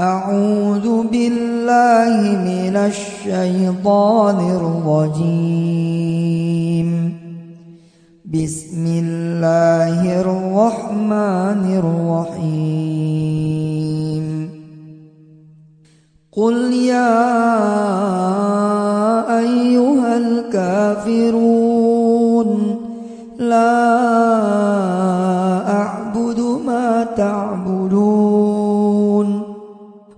أعوذ بالله من الشيطان الرجيم. بسم الله الرحمن الرحيم. قل يا أيها الكافرون لا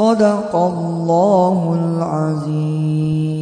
صدق الله العظيم.